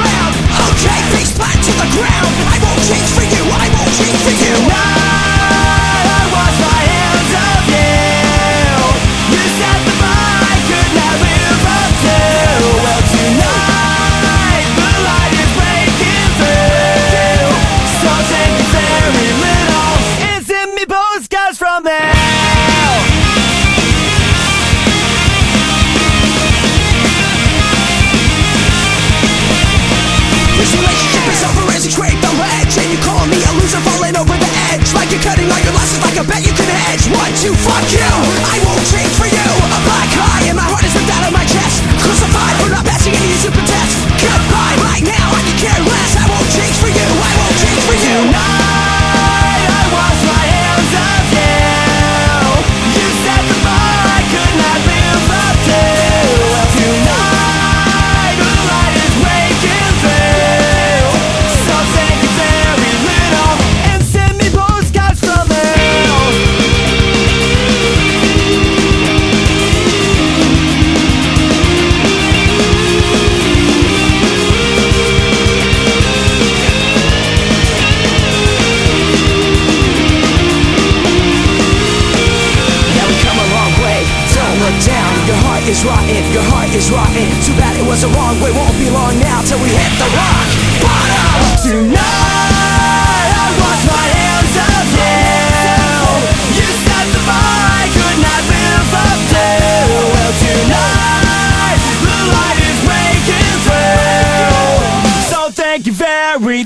Okay, to the ground. I won't change for you, I won't change for you. Tonight I wash my hands of you You said Well, tonight the light through. Very little is me, both from there. You I is rotten, your heart is rotten. Too bad it was the wrong way, won't be long now Till we hit the rock bottom. Tonight I wash my hands of you You I could not up to Well tonight the light is breaking through. So thank you very